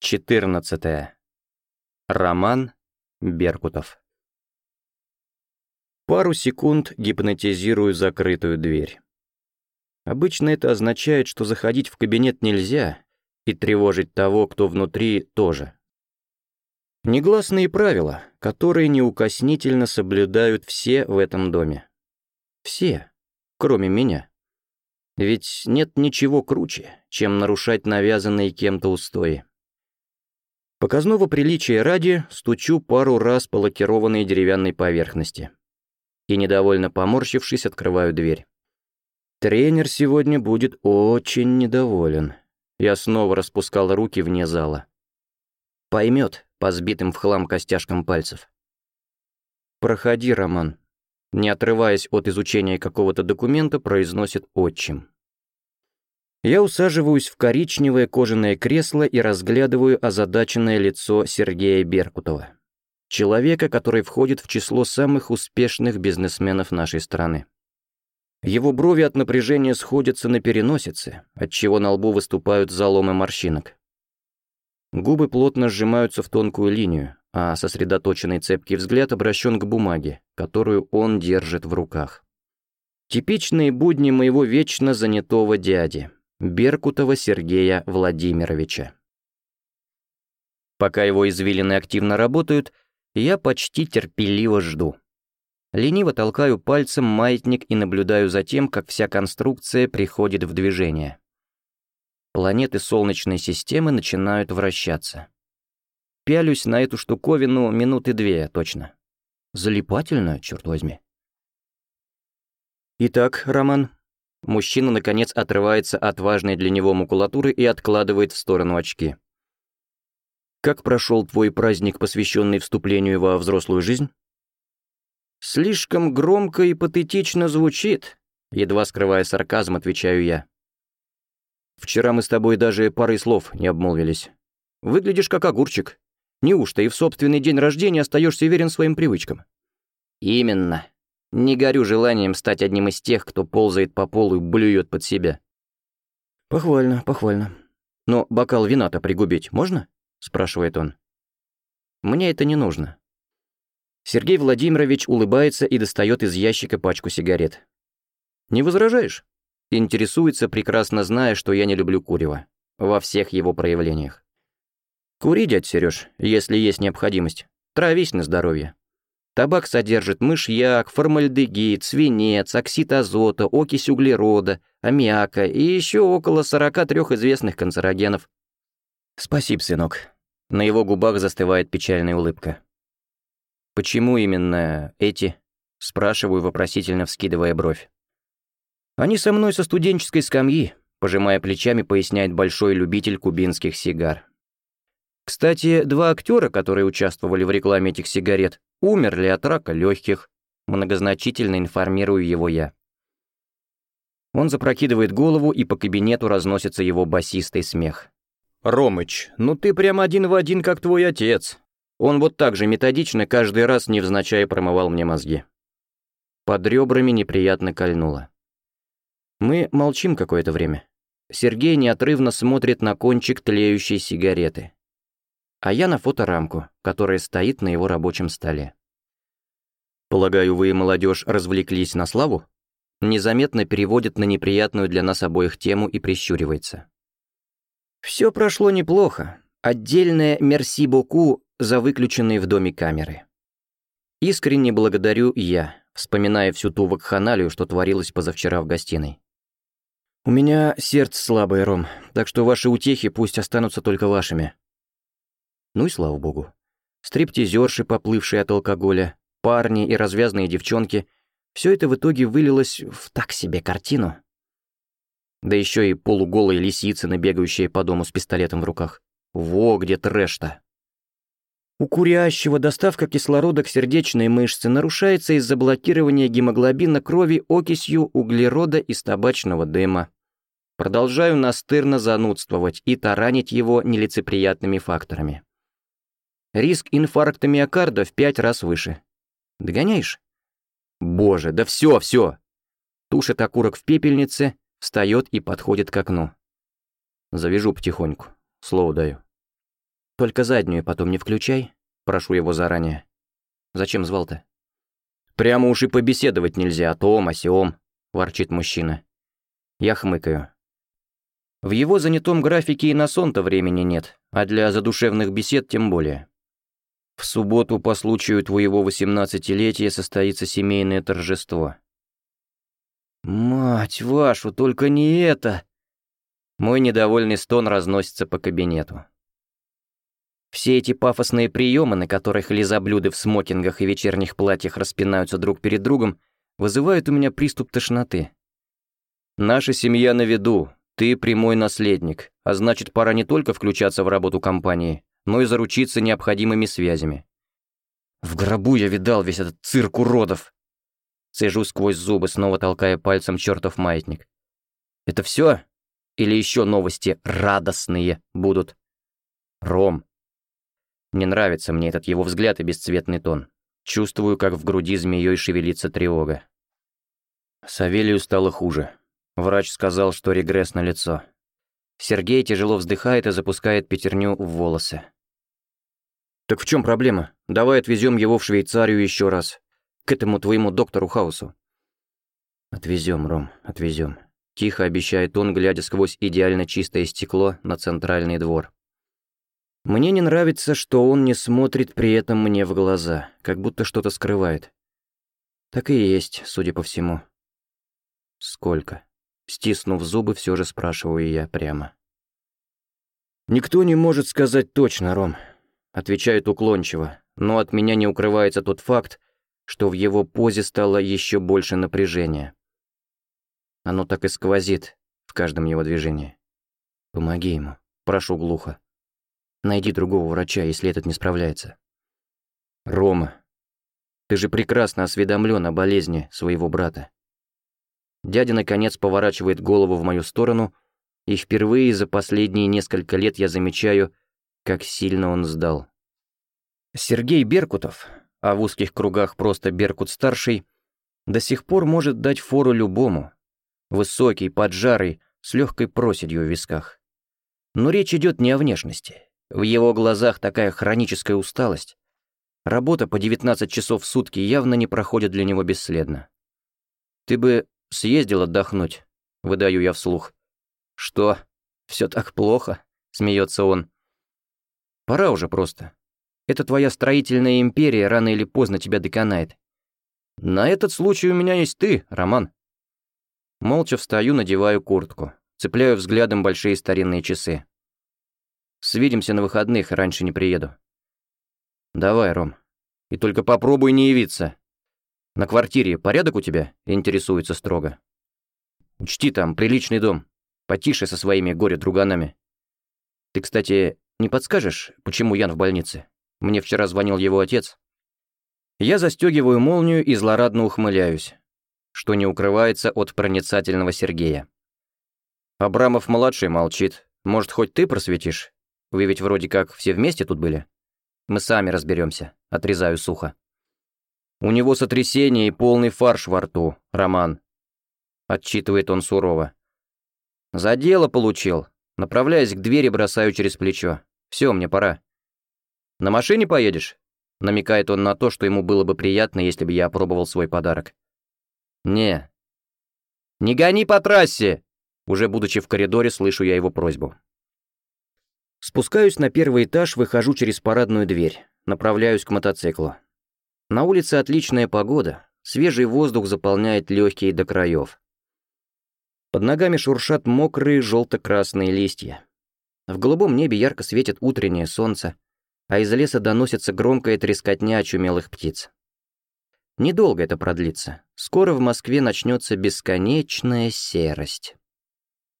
14. Роман Беркутов. Пару секунд гипнотизирую закрытую дверь. Обычно это означает, что заходить в кабинет нельзя, и тревожить того, кто внутри, тоже. Негласные правила, которые неукоснительно соблюдают все в этом доме. Все, кроме меня. Ведь нет ничего круче, чем нарушать навязанные кем-то устои. Показного приличия ради стучу пару раз по лакированной деревянной поверхности. И, недовольно поморщившись, открываю дверь. Тренер сегодня будет очень недоволен. Я снова распускал руки вне зала. Поймет по сбитым в хлам костяшкам пальцев. «Проходи, Роман», не отрываясь от изучения какого-то документа, произносит отчим. Я усаживаюсь в коричневое кожаное кресло и разглядываю озадаченное лицо Сергея Беркутова. Человека, который входит в число самых успешных бизнесменов нашей страны. Его брови от напряжения сходятся на переносице, отчего на лбу выступают заломы морщинок. Губы плотно сжимаются в тонкую линию, а сосредоточенный цепкий взгляд обращен к бумаге, которую он держит в руках. Типичные будни моего вечно занятого дяди, Беркутова Сергея Владимировича. Пока его извилины активно работают, я почти терпеливо жду. Лениво толкаю пальцем маятник и наблюдаю за тем, как вся конструкция приходит в движение. Планеты Солнечной системы начинают вращаться. Пялюсь на эту штуковину минуты две, точно. Залипательно, черт возьми. Итак, Роман, Мужчина, наконец, отрывается от важной для него макулатуры и откладывает в сторону очки. «Как прошел твой праздник, посвященный вступлению во взрослую жизнь?» «Слишком громко и патетично звучит», — едва скрывая сарказм, отвечаю я. «Вчера мы с тобой даже парой слов не обмолвились. Выглядишь как огурчик. Неужто и в собственный день рождения остаешься верен своим привычкам?» «Именно», не горю желанием стать одним из тех, кто ползает по полу и блюет под себя. «Похвально, похвально. Но бокал вина-то пригубить можно?» — спрашивает он. «Мне это не нужно». Сергей Владимирович улыбается и достает из ящика пачку сигарет. «Не возражаешь?» Интересуется, прекрасно зная, что я не люблю курева. Во всех его проявлениях. «Кури, дядь Серёж, если есть необходимость. Травись на здоровье. Табак содержит мышьяк, формальдегид, свинец, оксид азота, окись углерода, аммиака и еще около 43 известных канцерогенов. Спасибо, сынок. На его губах застывает печальная улыбка. Почему именно эти? Спрашиваю, вопросительно вскидывая бровь. Они со мной со студенческой скамьи, пожимая плечами, поясняет большой любитель кубинских сигар. Кстати, два актера, которые участвовали в рекламе этих сигарет, умерли от рака легких. Многозначительно информирую его я. Он запрокидывает голову, и по кабинету разносится его басистый смех. «Ромыч, ну ты прям один в один, как твой отец». Он вот так же методично каждый раз невзначай промывал мне мозги. Под ребрами неприятно кольнуло. Мы молчим какое-то время. Сергей неотрывно смотрит на кончик тлеющей сигареты а я на фоторамку, которая стоит на его рабочем столе. Полагаю, вы, молодежь, развлеклись на славу? Незаметно переводит на неприятную для нас обоих тему и прищуривается. Все прошло неплохо. Отдельное мерси боку за выключенные в доме камеры. Искренне благодарю я, вспоминая всю ту вакханалию, что творилось позавчера в гостиной. У меня сердце слабое, Ром, так что ваши утехи пусть останутся только вашими. Ну и слава богу. Стриптизерши, поплывшие от алкоголя, парни и развязные девчонки — все это в итоге вылилось в так себе картину. Да еще и полуголые лисицы, набегающие по дому с пистолетом в руках. Во, где трэш-то. У курящего доставка кислорода к сердечной мышце нарушается из-за блокирования гемоглобина крови окисью углерода из табачного дыма. Продолжаю настырно занудствовать и таранить его нелицеприятными факторами. Риск инфаркта миокарда в пять раз выше. Догоняешь? Боже, да все, все. Тушит окурок в пепельнице, встает и подходит к окну. Завяжу потихоньку. Слово даю. Только заднюю потом не включай, прошу его заранее. Зачем звал-то? Прямо уж и побеседовать нельзя, о том, о сём, ворчит мужчина. Я хмыкаю. В его занятом графике и на сон-то времени нет, а для задушевных бесед тем более. В субботу по случаю твоего восемнадцатилетия состоится семейное торжество. «Мать вашу, только не это!» Мой недовольный стон разносится по кабинету. Все эти пафосные приемы, на которых лизоблюды в смокингах и вечерних платьях распинаются друг перед другом, вызывают у меня приступ тошноты. Наша семья на виду, ты прямой наследник, а значит, пора не только включаться в работу компании, но и заручиться необходимыми связями. В гробу я видал весь этот цирк уродов. Цежу сквозь зубы, снова толкая пальцем чертов маятник. Это все? Или еще новости радостные будут? Ром. Не нравится мне этот его взгляд и бесцветный тон. Чувствую, как в груди змеей шевелится тревога. Савелию стало хуже. Врач сказал, что регресс на лицо. Сергей тяжело вздыхает и запускает пятерню в волосы. «Так в чем проблема? Давай отвезем его в Швейцарию еще раз. К этому твоему доктору Хаусу». «Отвезем, Ром, отвезем. Тихо обещает он, глядя сквозь идеально чистое стекло на центральный двор. Мне не нравится, что он не смотрит при этом мне в глаза, как будто что-то скрывает. Так и есть, судя по всему. Сколько? Стиснув зубы, все же спрашиваю я прямо. «Никто не может сказать точно, Ром», — отвечает уклончиво, но от меня не укрывается тот факт, что в его позе стало еще больше напряжения. Оно так и сквозит в каждом его движении. «Помоги ему, прошу глухо. Найди другого врача, если этот не справляется». «Рома, ты же прекрасно осведомлен о болезни своего брата. Дядя, наконец, поворачивает голову в мою сторону, и впервые за последние несколько лет я замечаю, как сильно он сдал. Сергей Беркутов, а в узких кругах просто Беркут-старший, до сих пор может дать фору любому. Высокий, поджарый, с легкой проседью в висках. Но речь идет не о внешности. В его глазах такая хроническая усталость. Работа по 19 часов в сутки явно не проходит для него бесследно. Ты бы Съездил отдохнуть, выдаю я вслух. Что? Все так плохо? Смеется он. Пора уже просто. Эта твоя строительная империя рано или поздно тебя доконает. На этот случай у меня есть ты, Роман. Молча встаю, надеваю куртку. Цепляю взглядом большие старинные часы. Свидимся на выходных, раньше не приеду. Давай, Ром. И только попробуй не явиться. «На квартире порядок у тебя?» — интересуется строго. «Учти, там приличный дом. Потише со своими горе-друганами. Ты, кстати, не подскажешь, почему Ян в больнице? Мне вчера звонил его отец». Я застегиваю молнию и злорадно ухмыляюсь, что не укрывается от проницательного Сергея. Абрамов-младший молчит. Может, хоть ты просветишь? Вы ведь вроде как все вместе тут были? Мы сами разберемся. отрезаю сухо. У него сотрясение и полный фарш во рту, Роман. Отчитывает он сурово. За дело получил. Направляясь к двери, бросаю через плечо. Все, мне пора. На машине поедешь? Намекает он на то, что ему было бы приятно, если бы я опробовал свой подарок. Не. Не гони по трассе! Уже будучи в коридоре, слышу я его просьбу. Спускаюсь на первый этаж, выхожу через парадную дверь. Направляюсь к мотоциклу. На улице отличная погода, свежий воздух заполняет легкие до краев. Под ногами шуршат мокрые желто-красные листья. В голубом небе ярко светит утреннее солнце, а из леса доносится громкая трескотня очумелых птиц. Недолго это продлится. Скоро в Москве начнется бесконечная серость.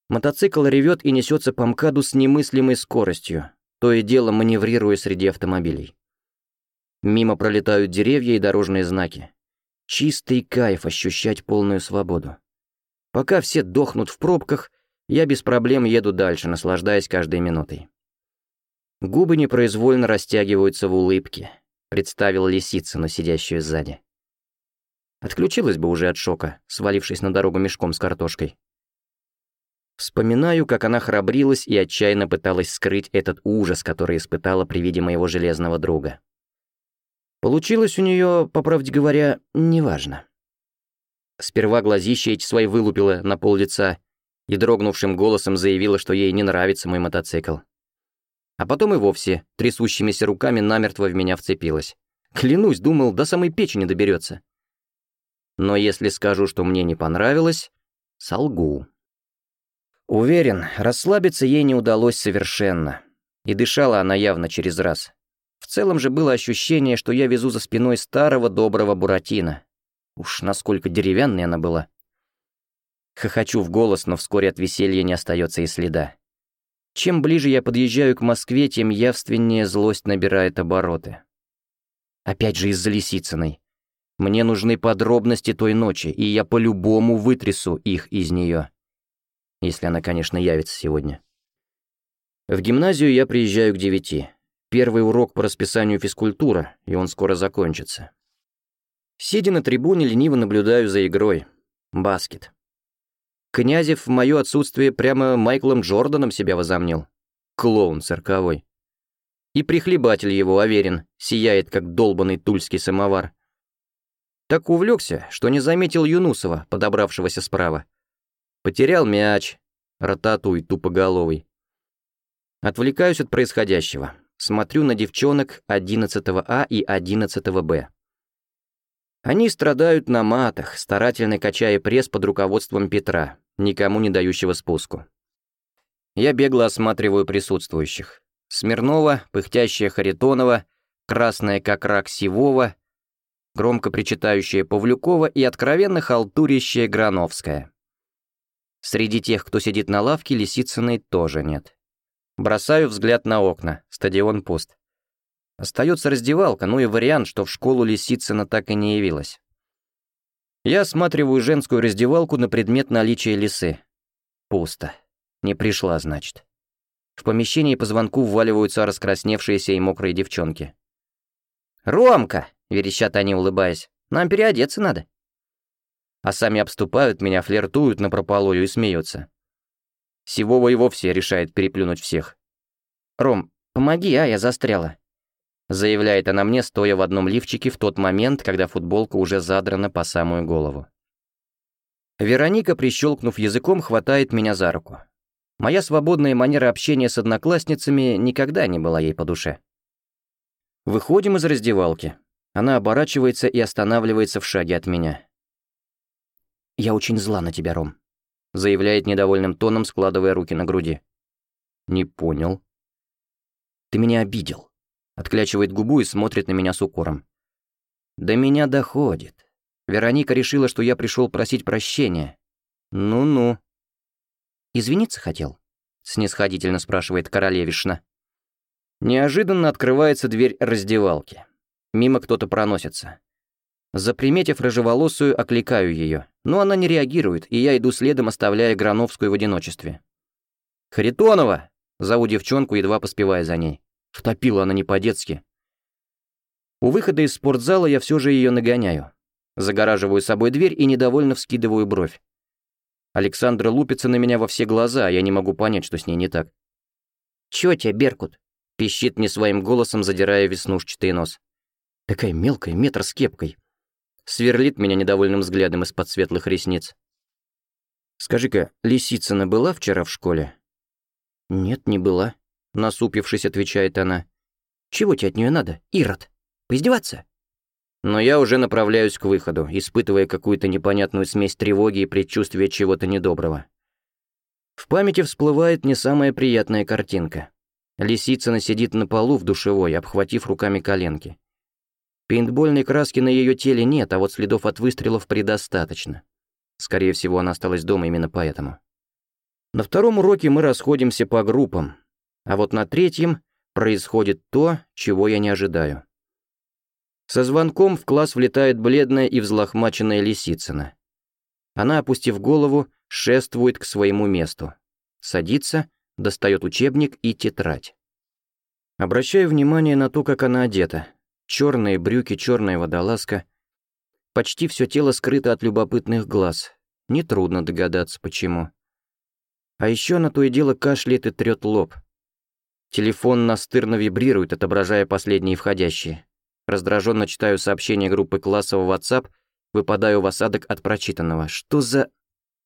Мотоцикл ревет и несется по МКАДу с немыслимой скоростью, то и дело маневрируя среди автомобилей. Мимо пролетают деревья и дорожные знаки. Чистый кайф ощущать полную свободу. Пока все дохнут в пробках, я без проблем еду дальше, наслаждаясь каждой минутой. Губы непроизвольно растягиваются в улыбке, представил Лисицыну, сидящую сзади. Отключилась бы уже от шока, свалившись на дорогу мешком с картошкой. Вспоминаю, как она храбрилась и отчаянно пыталась скрыть этот ужас, который испытала при виде моего железного друга. Получилось у нее, по правде говоря, неважно. Сперва глазища эти свои вылупила на пол лица и дрогнувшим голосом заявила, что ей не нравится мой мотоцикл. А потом и вовсе трясущимися руками намертво в меня вцепилась. Клянусь, думал, до самой печени доберется. Но если скажу, что мне не понравилось, солгу. Уверен, расслабиться ей не удалось совершенно. И дышала она явно через раз. В целом же было ощущение, что я везу за спиной старого доброго Буратино. Уж насколько деревянной она была. Хохочу в голос, но вскоре от веселья не остается и следа. Чем ближе я подъезжаю к Москве, тем явственнее злость набирает обороты. Опять же из-за Лисицыной. Мне нужны подробности той ночи, и я по-любому вытрясу их из нее. Если она, конечно, явится сегодня. В гимназию я приезжаю к девяти. Первый урок по расписанию физкультура, и он скоро закончится. Сидя на трибуне, лениво наблюдаю за игрой. Баскет. Князев в моё отсутствие прямо Майклом Джорданом себя возомнил. Клоун цирковой. И прихлебатель его, Аверин, сияет, как долбанный тульский самовар. Так увлекся, что не заметил Юнусова, подобравшегося справа. Потерял мяч, рататуй тупоголовый. Отвлекаюсь от происходящего. Смотрю на девчонок 11 А и 11 Б. Они страдают на матах, старательно качая пресс под руководством Петра, никому не дающего спуску. Я бегло осматриваю присутствующих. Смирнова, пыхтящая Харитонова, красная как рак Сивова, громко причитающая Павлюкова и откровенно халтурящая Грановская. Среди тех, кто сидит на лавке, Лисицыной тоже нет. Бросаю взгляд на окна, стадион пуст. Остается раздевалка, ну и вариант, что в школу Лисицына так и не явилась. Я осматриваю женскую раздевалку на предмет наличия лисы. Пусто. Не пришла, значит. В помещении по звонку вваливаются раскрасневшиеся и мокрые девчонки. «Ромка!» — верещат они, улыбаясь. «Нам переодеться надо». А сами обступают меня, флиртуют напропалую и смеются. Сивова и вовсе решает переплюнуть всех. «Ром, помоги, а, я застряла». Заявляет она мне, стоя в одном лифчике в тот момент, когда футболка уже задрана по самую голову. Вероника, прищелкнув языком, хватает меня за руку. Моя свободная манера общения с одноклассницами никогда не была ей по душе. Выходим из раздевалки. Она оборачивается и останавливается в шаге от меня. «Я очень зла на тебя, Ром», — заявляет недовольным тоном, складывая руки на груди. «Не понял». «Ты меня обидел отклячивает губу и смотрит на меня с укором. До меня доходит. Вероника решила, что я пришел просить прощения. Ну-ну. Извиниться хотел? Снисходительно спрашивает королевишна. Неожиданно открывается дверь раздевалки. Мимо кто-то проносится. Заприметив рыжеволосую, окликаю ее, но она не реагирует, и я иду следом, оставляя Грановскую в одиночестве. «Харитонова!» — зову девчонку, едва поспевая за ней. Втопила она не по-детски. У выхода из спортзала я все же ее нагоняю. Загораживаю собой дверь и недовольно вскидываю бровь. Александра лупится на меня во все глаза, а я не могу понять, что с ней не так. «Чё тебе, Беркут?» — пищит мне своим голосом, задирая веснушчатый нос. Такая мелкая, метр с кепкой. Сверлит меня недовольным взглядом из-под светлых ресниц. «Скажи-ка, Лисицына была вчера в школе?» «Нет, не была», насупившись, отвечает она. «Чего тебе от нее надо, Ирод? Поиздеваться?» Но я уже направляюсь к выходу, испытывая какую-то непонятную смесь тревоги и предчувствия чего-то недоброго. В памяти всплывает не самая приятная картинка. Лисицына сидит на полу в душевой, обхватив руками коленки. Пейнтбольной краски на ее теле нет, а вот следов от выстрелов предостаточно. Скорее всего, она осталась дома именно поэтому. На втором уроке мы расходимся по группам, а вот на третьем происходит то, чего я не ожидаю. Со звонком в класс влетает бледная и взлохмаченная Лисицына. Она, опустив голову, шествует к своему месту. Садится, достает учебник и тетрадь. Обращаю внимание на то, как она одета. Черные брюки, черная водолазка. Почти все тело скрыто от любопытных глаз. Нетрудно догадаться, почему. А еще она то и дело кашляет и трет лоб. Телефон настырно вибрирует, отображая последние входящие. Раздраженно читаю сообщение группы класса в WhatsApp, выпадаю в осадок от прочитанного. Что за...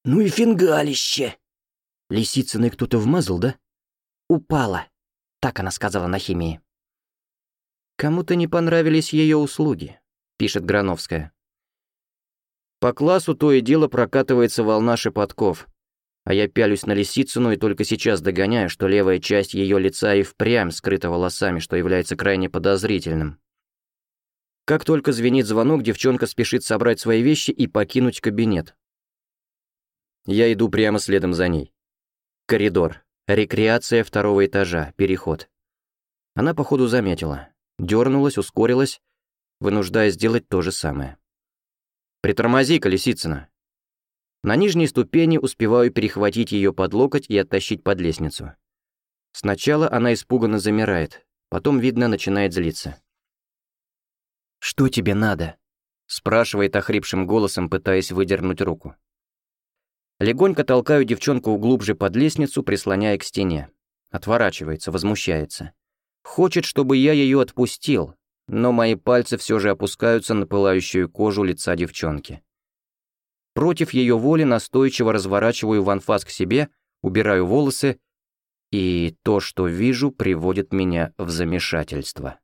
Ну и фингалище! Лисицыной кто-то вмазал, да? Упала. Так она сказала на химии. Кому-то не понравились ее услуги, пишет Грановская. По классу то и дело прокатывается волна шепотков, а я пялюсь на Лисицыну и только сейчас догоняю, что левая часть ее лица и впрямь скрыта волосами, что является крайне подозрительным. Как только звенит звонок, девчонка спешит собрать свои вещи и покинуть кабинет. Я иду прямо следом за ней. Коридор. Рекреация второго этажа. Переход. Она, походу, заметила. Дернулась, ускорилась, вынуждая сделать то же самое. «Притормози, Колесицына!» На нижней ступени успеваю перехватить ее под локоть и оттащить под лестницу. Сначала она испуганно замирает, потом, видно, начинает злиться. «Что тебе надо?» — спрашивает охрипшим голосом, пытаясь выдернуть руку. Легонько толкаю девчонку глубже под лестницу, прислоняя к стене. Отворачивается, возмущается. Хочет, чтобы я ее отпустил, но мои пальцы все же опускаются на пылающую кожу лица девчонки. Против ее воли настойчиво разворачиваю ванфас к себе, убираю волосы, и то, что вижу, приводит меня в замешательство.